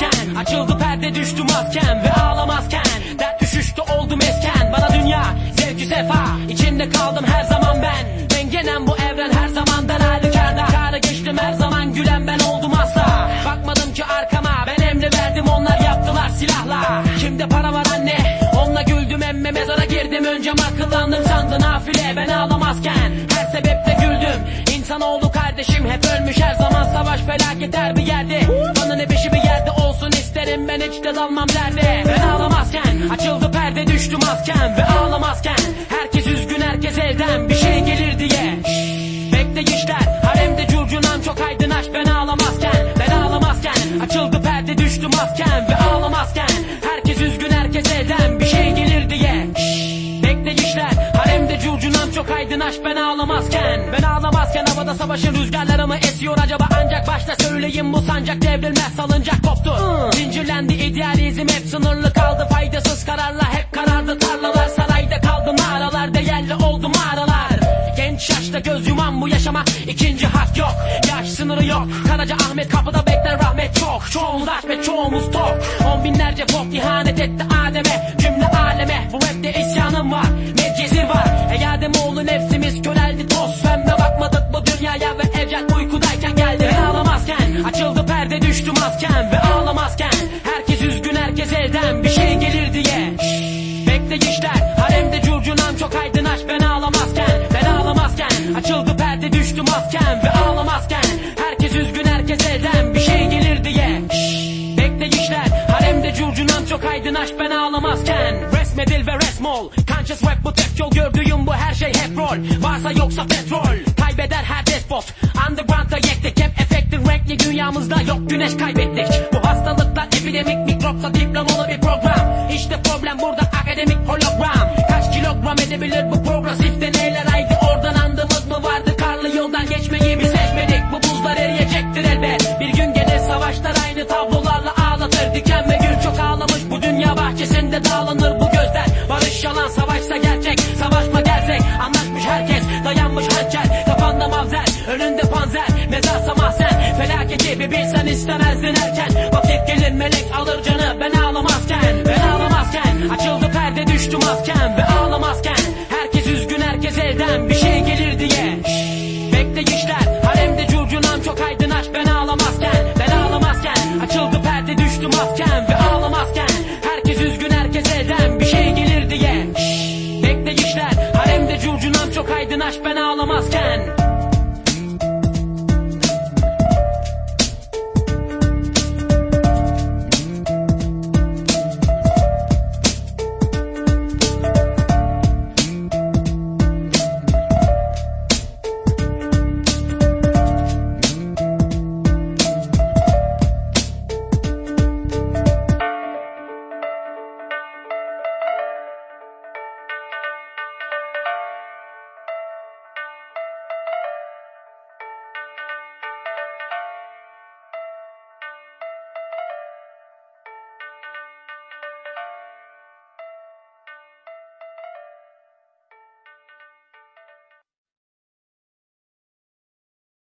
masken Açıldı perde düştü masken Ve ağlamazken. Dert düşüştü oldum esken Bana dünya zevki sefa. İçinde kaldım her zaman ben. Dengenem bu evren her zamandan halükarda Kârı geçtim her zaman gülen ben oldum asla. Bakmadım ki arkama ben emri verdim. Onlar yaptılar silahla. Kimde para var anne? Onunla güldüm emme mezara girdim. Önce akıllandım sandı nafile. Ben ağlamazken. Her sebeple güldüm İnsanoğlu kardeşim. Hep ölmüş her zaman savaş felaket her bir yerde. Bana ne beşi bir yerde olsun isterim. Ben hiç de dalmam derde. Ben ağlamazken açıldı perde düştü masken Ve ağlamazken herkes üzgün herkes evden. Bir şey gelir diye. Bekleyişler haremde curcunam çok aydın ben ağlamazken Ben ağlamazken açıldı perde düştü masken Ve ağlamazken aç ben ağlamazken Ben ağlamazken havada savaşın rüzgarları mı esiyor. Acaba ancak başta söyleyeyim bu sancak devrilmez salıncak koptu. Zincirlendi idealizm hep sınırlı kaldı. Faydasız kararla hep karardı. Tarlalar sarayda kaldı mağaralar değerli oldu mağaralar. Genç yaşta göz yuman bu yaşama ikinci hak yok. Yaş sınırı yok. Karaca Ahmet kapıda bekler rahmet çok. Çoğumuz aç ve çoğumuz tok. On binlerce pop masken Ve ağlamazken herkes üzgün herkes elden bir şey gelir diye. Şşş, Bekleyişler haremde curcunam çok aydın aç ben ağlamazken Ben ağlamazken açıldı perde düştü masken Ve ağlamazken herkes üzgün herkes elden bir şey gelir diye. Şşş, Bekleyişler haremde curcunam çok aydın aç ben ağlamazken Resmedil ve resmol. Conscious web bu tek yol gördüğüm bu her şey hep rol. Varsa yoksa petrol Kaybeder her despot. Underground'a yektik hep renkli dünyamızda yok güneş kaybettik. Bu hastalıklar epidemik mikropsa diplomalı bir program. İşte problem burada akademik hologram. Kaç kilogram edebilir bu progresif deneyler? Haydi oradan andımız mı vardı? Karlı yoldan geçmeyi mi seçmedik. Bu buzlar eriyecektir elbet. Bir gün gelir savaşlar aynı tablolarla ağlatır. Diken ve gül çok ağlamış bu dünya bahçesinde dağlanır bu gözler. Barış yalan savaşsa gerçek savaşma gerzek Anlaşmış herkes dayanmış hançer. Kafanda mavzer önünde panzer. Mezarsa mahzen felaketi bir bilsen istemezdin erken. Vakit gelir melek alır canı ben ağlamazken. Ben ağlamazken açıldı perde düştü masken Ve ağlamazken herkes üzgün herkes elden bir şey gelir diye. Şşş, Bekleyişler haremde curcunam çok aydın aç ben ağlamazken Ben ağlamazken açıldı perde düştü masken Ve ağlamazken herkes üzgün herkes elden bir şey gelir diye. Şşş, Bekleyişler haremde curcunam çok aydın aç ben